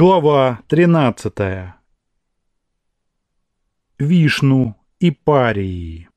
Глава 13. Вишну и парии.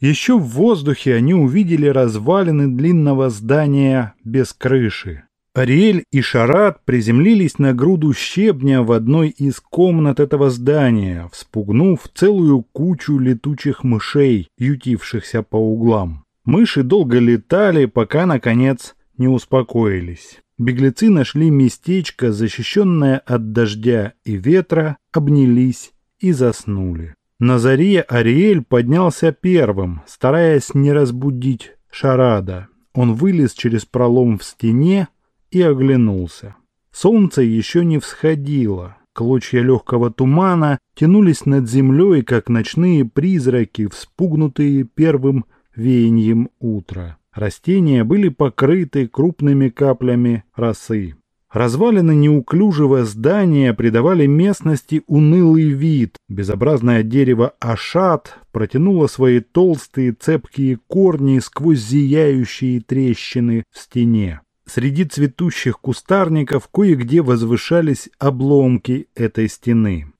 Еще в воздухе они увидели развалины длинного здания без крыши. Ариэль и Шарат приземлились на груду щебня в одной из комнат этого здания, вспугнув целую кучу летучих мышей, ютившихся по углам. Мыши долго летали, пока, наконец, не успокоились. Беглецы нашли местечко, защищенное от дождя и ветра, обнялись и заснули. На заре Ариэль поднялся первым, стараясь не разбудить Шарада. Он вылез через пролом в стене и оглянулся. Солнце еще не всходило. Клочья легкого тумана тянулись над землей, как ночные призраки, вспугнутые первым веянием утра. Растения были покрыты крупными каплями росы. Развалины неуклюжего здания придавали местности унылый вид. Безобразное дерево ашат протянуло свои толстые цепкие корни сквозь зияющие трещины в стене. Среди цветущих кустарников кое-где возвышались обломки этой стены.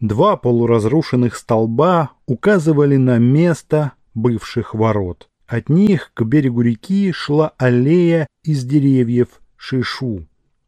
Два полуразрушенных столба указывали на место бывших ворот. От них к берегу реки шла аллея из деревьев шишу.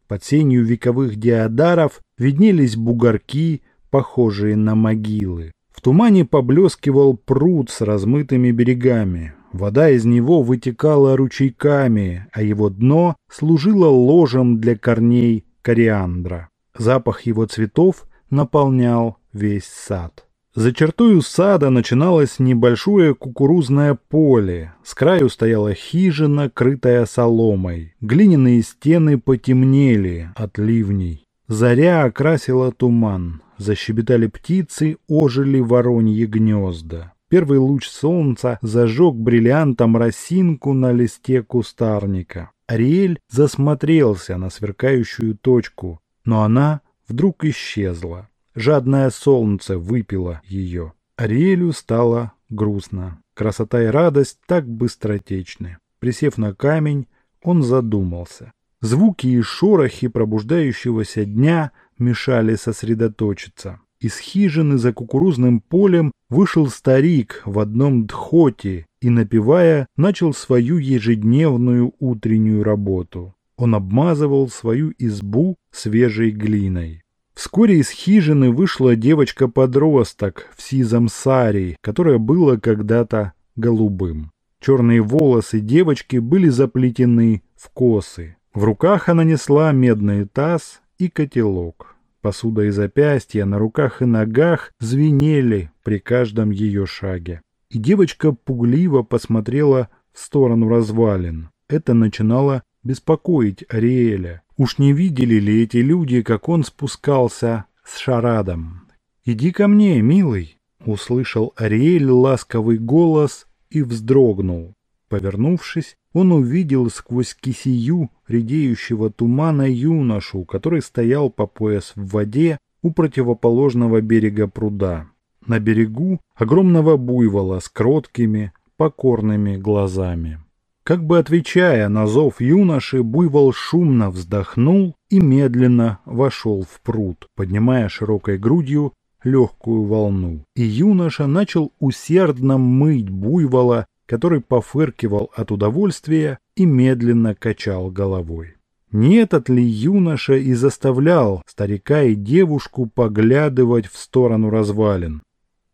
Под сенью вековых диадаров виднелись бугорки, похожие на могилы. В тумане поблескивал пруд с размытыми берегами. Вода из него вытекала ручейками, а его дно служило ложем для корней кориандра. Запах его цветов наполнял весь сад. За чертою сада начиналось небольшое кукурузное поле. С краю стояла хижина, крытая соломой. Глиняные стены потемнели от ливней. Заря окрасила туман. Защебетали птицы, ожили вороньи гнезда. Первый луч солнца зажег бриллиантом росинку на листе кустарника. Ариэль засмотрелся на сверкающую точку, но она вдруг исчезла. Жадное солнце выпило ее. Ариэлю стало грустно. Красота и радость так быстротечны. Присев на камень, он задумался. Звуки и шорохи пробуждающегося дня мешали сосредоточиться. Из хижины за кукурузным полем вышел старик в одном дхоте и, напевая, начал свою ежедневную утреннюю работу. Он обмазывал свою избу свежей глиной. Вскоре из хижины вышла девочка-подросток в сизом саре, которое было когда-то голубым. Черные волосы девочки были заплетены в косы. В руках она несла медный таз и котелок. Посуда и запястья на руках и ногах звенели при каждом ее шаге. И девочка пугливо посмотрела в сторону развалин. Это начинало беспокоить Ариэля. Уж не видели ли эти люди, как он спускался с шарадом? «Иди ко мне, милый!» — услышал Ариэль ласковый голос и вздрогнул. Повернувшись, он увидел сквозь кисию редеющего тумана юношу, который стоял по пояс в воде у противоположного берега пруда. На берегу огромного буйвола с кроткими, покорными глазами. Как бы отвечая на зов юноши, буйвол шумно вздохнул и медленно вошел в пруд, поднимая широкой грудью легкую волну. И юноша начал усердно мыть буйвола, который пофыркивал от удовольствия и медленно качал головой. Не этот ли юноша и заставлял старика и девушку поглядывать в сторону развалин?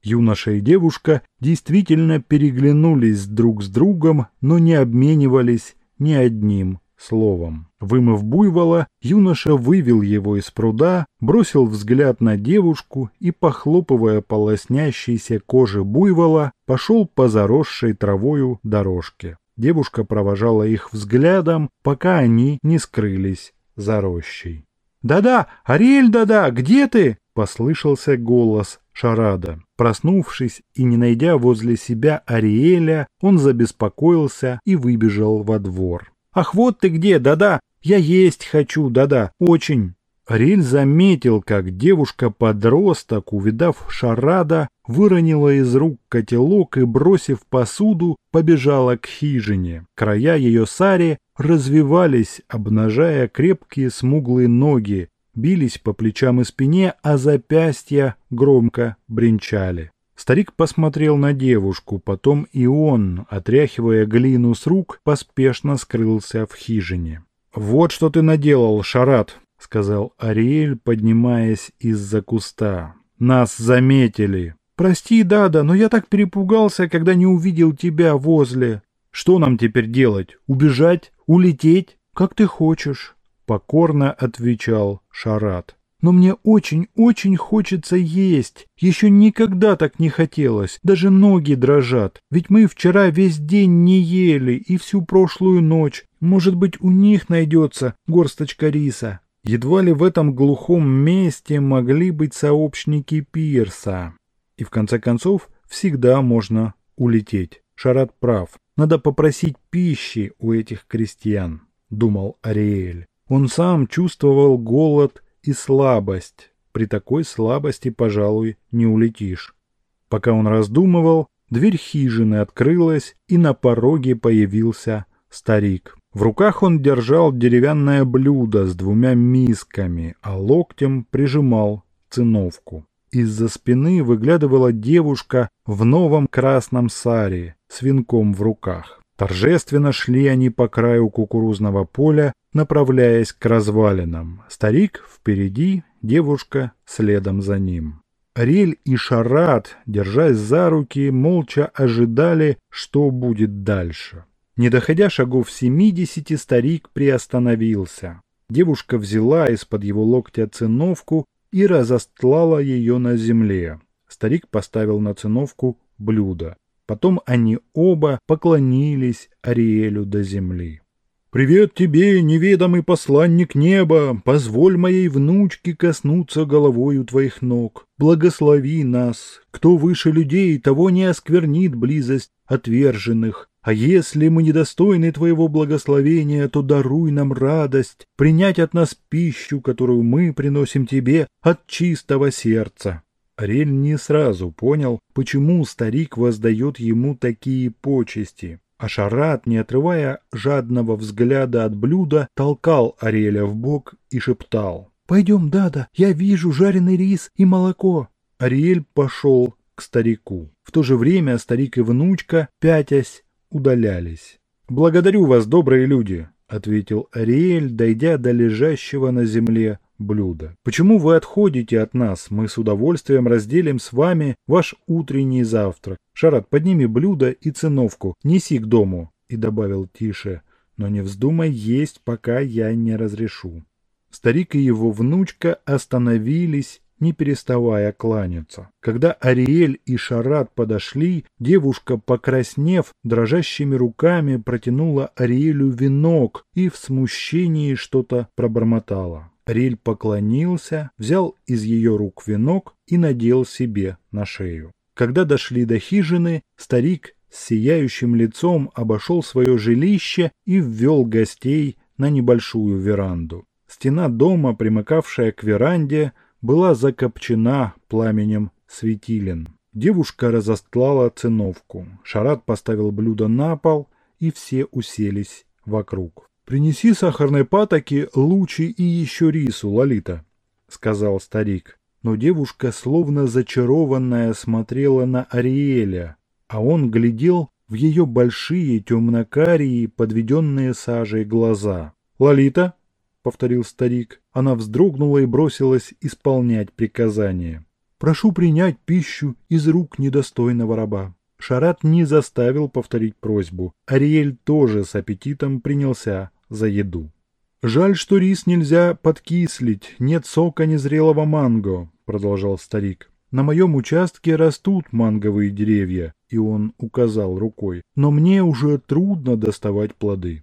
Юноша и девушка действительно переглянулись друг с другом, но не обменивались ни одним словом. Вымыв буйвола, юноша вывел его из пруда, бросил взгляд на девушку и, похлопывая по лоснящейся коже буйвола, пошел по заросшей травою дорожке. Девушка провожала их взглядом, пока они не скрылись за рощей. «Да-да, Ариэль, да-да, где ты?» — послышался голос Шарада. Проснувшись и не найдя возле себя Ариэля, он забеспокоился и выбежал во двор. «Ах, вот ты где, да-да! Я есть хочу, да-да, очень!» Ариэль заметил, как девушка-подросток, увидав Шарада, выронила из рук котелок и, бросив посуду, побежала к хижине. Края ее сари развивались, обнажая крепкие смуглые ноги, бились по плечам и спине, а запястья громко бренчали. Старик посмотрел на девушку, потом и он, отряхивая глину с рук, поспешно скрылся в хижине. «Вот что ты наделал, Шарат!» — сказал Ариэль, поднимаясь из-за куста. «Нас заметили!» «Прости, Дада, но я так перепугался, когда не увидел тебя возле...» «Что нам теперь делать? Убежать? Улететь? Как ты хочешь?» Покорно отвечал Шарат но мне очень-очень хочется есть. Еще никогда так не хотелось, даже ноги дрожат. Ведь мы вчера весь день не ели и всю прошлую ночь. Может быть, у них найдется горсточка риса. Едва ли в этом глухом месте могли быть сообщники Пирса. И в конце концов, всегда можно улететь. Шарат прав. Надо попросить пищи у этих крестьян, думал Ариэль. Он сам чувствовал голод и слабость. При такой слабости, пожалуй, не улетишь. Пока он раздумывал, дверь хижины открылась, и на пороге появился старик. В руках он держал деревянное блюдо с двумя мисками, а локтем прижимал циновку. Из-за спины выглядывала девушка в новом красном саре с венком в руках. Торжественно шли они по краю кукурузного поля, направляясь к развалинам. Старик впереди, девушка следом за ним. Рель и Шарат, держась за руки, молча ожидали, что будет дальше. Не доходя шагов семидесяти, старик приостановился. Девушка взяла из-под его локтя циновку и разостлала ее на земле. Старик поставил на циновку блюдо. Потом они оба поклонились Ариэлю до земли. «Привет тебе, неведомый посланник неба! Позволь моей внучке коснуться головою твоих ног. Благослови нас! Кто выше людей, того не осквернит близость отверженных. А если мы недостойны твоего благословения, то даруй нам радость, принять от нас пищу, которую мы приносим тебе от чистого сердца». Рель не сразу понял, почему старик воздает ему такие почести. А Шарат, не отрывая жадного взгляда от блюда, толкал Ареля в бок и шептал. «Пойдем, Дада, я вижу жареный рис и молоко». Ариэль пошел к старику. В то же время старик и внучка, пятясь, удалялись. «Благодарю вас, добрые люди», — ответил Ариэль, дойдя до лежащего на земле блюдо. Почему вы отходите от нас? Мы с удовольствием разделим с вами ваш утренний завтрак. Шарат, подними блюдо и циновку, неси к дому. И добавил тише, но не вздумай есть, пока я не разрешу. Старик и его внучка остановились, не переставая кланяться. Когда Ариэль и Шарат подошли, девушка, покраснев, дрожащими руками протянула Ариэлю венок и в смущении что-то пробормотала. Риль поклонился, взял из ее рук венок и надел себе на шею. Когда дошли до хижины, старик с сияющим лицом обошел свое жилище и ввел гостей на небольшую веранду. Стена дома, примыкавшая к веранде, была закопчена пламенем светилен. Девушка разостлала циновку. Шарат поставил блюдо на пол, и все уселись вокруг. «Принеси сахарной патоки, лучи и еще рису, Лолита», — сказал старик. Но девушка, словно зачарованная, смотрела на Ариэля, а он глядел в ее большие темнокарие, подведенные сажей глаза. «Лолита», — повторил старик, она вздрогнула и бросилась исполнять приказание. «Прошу принять пищу из рук недостойного раба». Шарат не заставил повторить просьбу. Ариэль тоже с аппетитом принялся за еду. «Жаль, что рис нельзя подкислить, нет сока незрелого манго», — продолжал старик. «На моем участке растут манговые деревья», — и он указал рукой, «но мне уже трудно доставать плоды».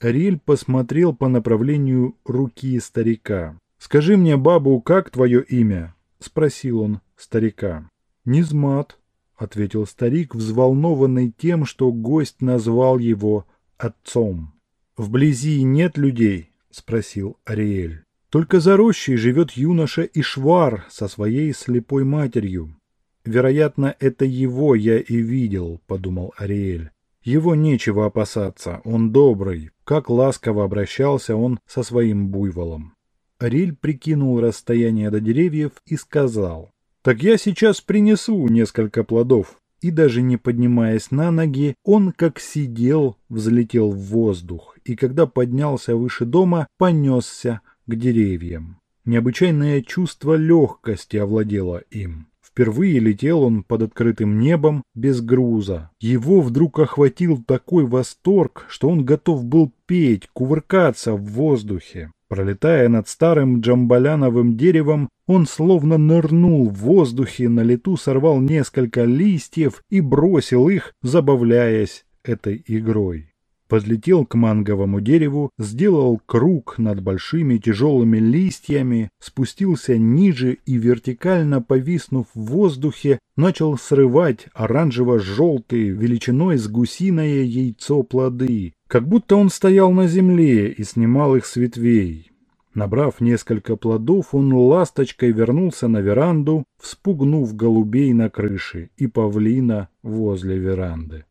Ариэль посмотрел по направлению руки старика. «Скажи мне, бабу, как твое имя?» — спросил он старика. «Низмат», — ответил старик, взволнованный тем, что гость назвал его отцом. «Вблизи нет людей?» – спросил Ариэль. «Только за рощей живет юноша Ишвар со своей слепой матерью. Вероятно, это его я и видел», – подумал Ариэль. «Его нечего опасаться, он добрый. как ласково обращался он со своим буйволом. Ариэль прикинул расстояние до деревьев и сказал, «Так я сейчас принесу несколько плодов». И даже не поднимаясь на ноги, он, как сидел, взлетел в воздух, и когда поднялся выше дома, понесся к деревьям. Необычайное чувство легкости овладело им. Впервые летел он под открытым небом без груза. Его вдруг охватил такой восторг, что он готов был петь, кувыркаться в воздухе. Пролетая над старым джамбаляновым деревом, он словно нырнул в воздухе, на лету сорвал несколько листьев и бросил их, забавляясь этой игрой подлетел к манговому дереву, сделал круг над большими тяжелыми листьями, спустился ниже и, вертикально повиснув в воздухе, начал срывать оранжево-желтые величиной с гусиное яйцо плоды, как будто он стоял на земле и снимал их с ветвей. Набрав несколько плодов, он ласточкой вернулся на веранду, вспугнув голубей на крыше и павлина возле веранды.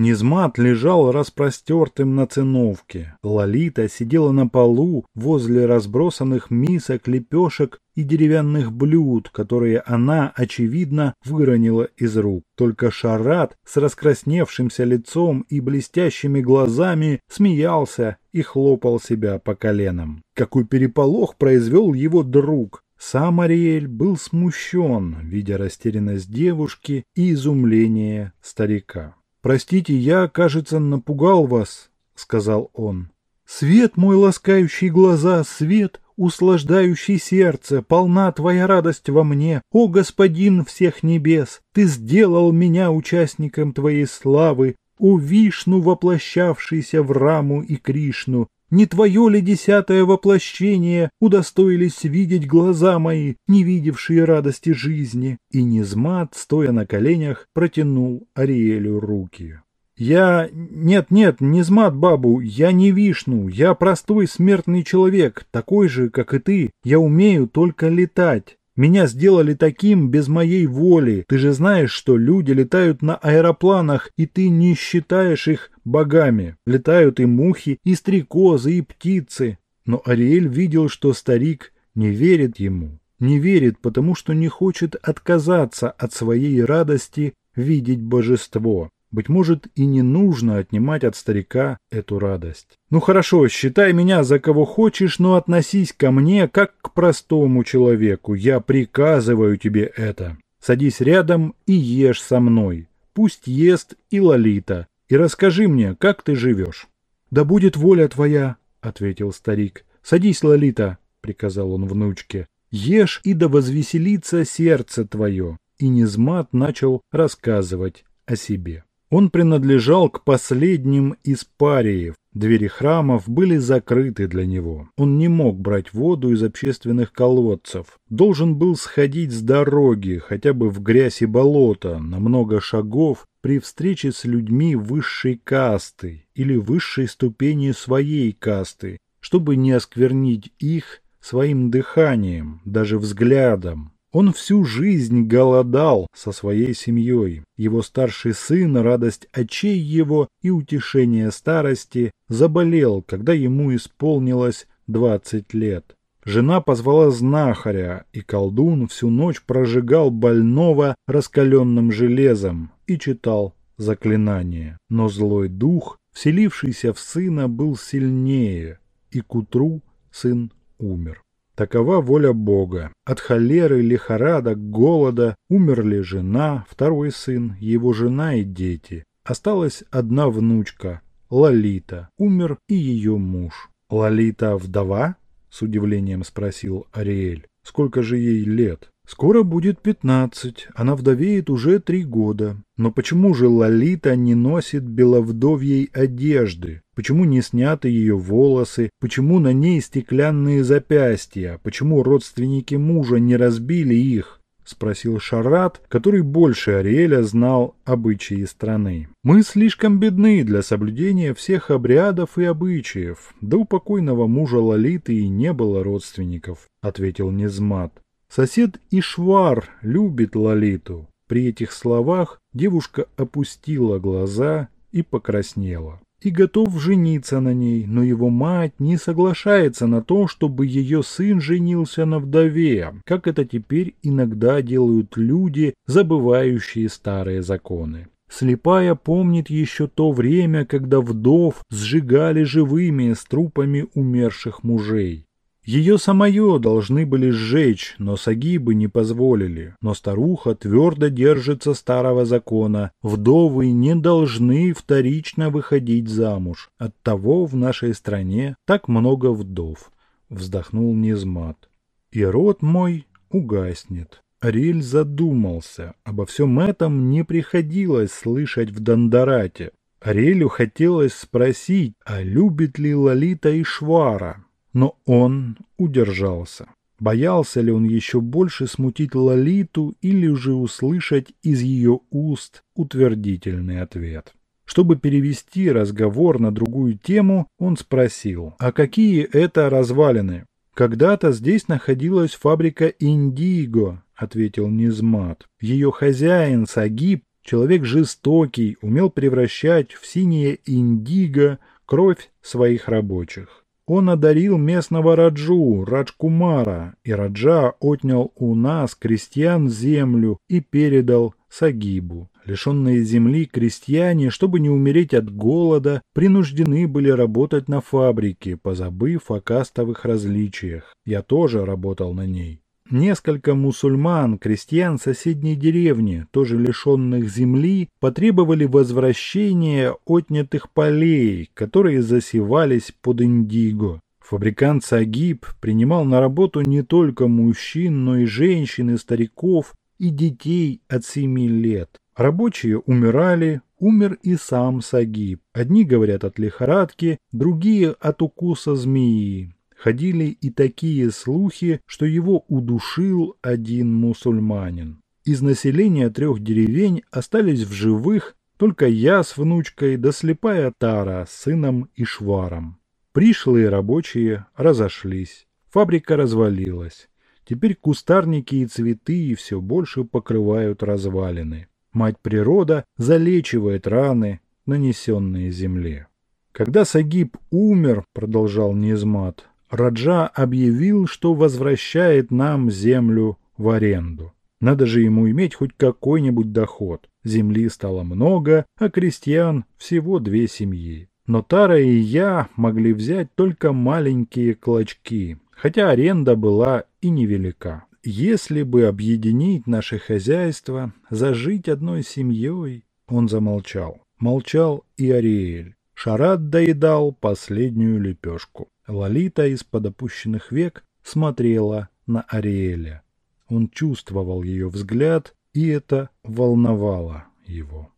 Низмат лежал распростертым на циновке. Лолита сидела на полу возле разбросанных мисок, лепешек и деревянных блюд, которые она, очевидно, выронила из рук. Только Шарат с раскрасневшимся лицом и блестящими глазами смеялся и хлопал себя по коленам. Какой переполох произвел его друг! Сам Ариэль был смущен, видя растерянность девушки и изумление старика. «Простите, я, кажется, напугал вас», — сказал он. «Свет мой ласкающий глаза, свет, услаждающий сердце, полна твоя радость во мне, о господин всех небес! Ты сделал меня участником твоей славы, о Вишну, воплощавшийся в Раму и Кришну, не твое ли десятое воплощение удостоились видеть глаза мои, не видевшие радости жизни?» И Низмат, стоя на коленях, протянул Ариэлю руки. «Я... Нет-нет, Низмат, бабу, я не Вишну, я простой смертный человек, такой же, как и ты. Я умею только летать. Меня сделали таким без моей воли. Ты же знаешь, что люди летают на аэропланах, и ты не считаешь их богами. Летают и мухи, и стрекозы, и птицы. Но Ариэль видел, что старик не верит ему. Не верит, потому что не хочет отказаться от своей радости видеть божество. Быть может, и не нужно отнимать от старика эту радость. Ну хорошо, считай меня за кого хочешь, но относись ко мне как к простому человеку. Я приказываю тебе это. Садись рядом и ешь со мной. Пусть ест и Лолита. И расскажи мне, как ты живешь. Да будет воля твоя, ответил старик. Садись, Лолита, приказал он внучке. Ешь, и да возвеселится сердце твое. И Низмат начал рассказывать о себе. Он принадлежал к последним из париев. Двери храмов были закрыты для него. Он не мог брать воду из общественных колодцев. Должен был сходить с дороги, хотя бы в грязь и болото, на много шагов, при встрече с людьми высшей касты или высшей ступени своей касты, чтобы не осквернить их своим дыханием, даже взглядом. Он всю жизнь голодал со своей семьей. Его старший сын, радость очей его и утешение старости, заболел, когда ему исполнилось двадцать лет. Жена позвала знахаря, и колдун всю ночь прожигал больного раскаленным железом и читал заклинание. Но злой дух, вселившийся в сына, был сильнее, и к утру сын умер. Такова воля Бога. От холеры, лихорадок, голода умерли жена, второй сын, его жена и дети. Осталась одна внучка, Лолита. Умер и ее муж. «Лолита вдова?» – с удивлением спросил Ариэль. «Сколько же ей лет?» Скоро будет пятнадцать, она вдовеет уже три года. Но почему же Лолита не носит беловдовьей одежды? Почему не сняты ее волосы? Почему на ней стеклянные запястья? Почему родственники мужа не разбили их? Спросил Шарат, который больше Ариэля знал обычаи страны. «Мы слишком бедны для соблюдения всех обрядов и обычаев. Да у покойного мужа Лолиты и не было родственников», — ответил Низмат. Сосед Ишвар любит Лолиту. При этих словах девушка опустила глаза и покраснела. и готов жениться на ней, но его мать не соглашается на то, чтобы ее сын женился на вдове, как это теперь иногда делают люди, забывающие старые законы. Слепая помнит еще то время, когда вдов сжигали живыми с трупами умерших мужей. Ее самое должны были сжечь, но сагибы не позволили. Но старуха твердо держится старого закона. Вдовы не должны вторично выходить замуж. Оттого в нашей стране так много вдов. Вздохнул Низмат. И род мой угаснет. Ариэль задумался. Обо всем этом не приходилось слышать в Дондарате. Ариэлю хотелось спросить, а любит ли Лолита и Швара, но он удержался. Боялся ли он еще больше смутить Лолиту или же услышать из ее уст утвердительный ответ? Чтобы перевести разговор на другую тему, он спросил, а какие это развалины? Когда-то здесь находилась фабрика «Индиго», ответил Низмат. Ее хозяин Сагиб, человек жестокий, умел превращать в синее индиго кровь своих рабочих. Он одарил местного Раджу, Раджкумара, и Раджа отнял у нас, крестьян, землю и передал Сагибу. Лишенные земли крестьяне, чтобы не умереть от голода, принуждены были работать на фабрике, позабыв о кастовых различиях. Я тоже работал на ней. Несколько мусульман, крестьян соседней деревни, тоже лишенных земли, потребовали возвращения отнятых полей, которые засевались под индиго. Фабрикант Сагиб принимал на работу не только мужчин, но и женщин и стариков и детей от семи лет. Рабочие умирали, умер и сам Сагиб. Одни говорят от лихорадки, другие от укуса змеи. Ходили и такие слухи, что его удушил один мусульманин. Из населения трех деревень остались в живых только я с внучкой да слепая Тара с сыном и шваром. Пришлые рабочие разошлись, фабрика развалилась. Теперь кустарники и цветы все больше покрывают развалины. Мать природа залечивает раны, нанесенные земле. Когда Сагиб умер, продолжал Низмат, Раджа объявил, что возвращает нам землю в аренду. Надо же ему иметь хоть какой-нибудь доход. Земли стало много, а крестьян всего две семьи. Но Тара и я могли взять только маленькие клочки, хотя аренда была и невелика. Если бы объединить наше хозяйство, зажить одной семьей... Он замолчал. Молчал и Ариэль. Шарат доедал последнюю лепешку. Лолита из-под опущенных век смотрела на Ариэля. Он чувствовал ее взгляд, и это волновало его.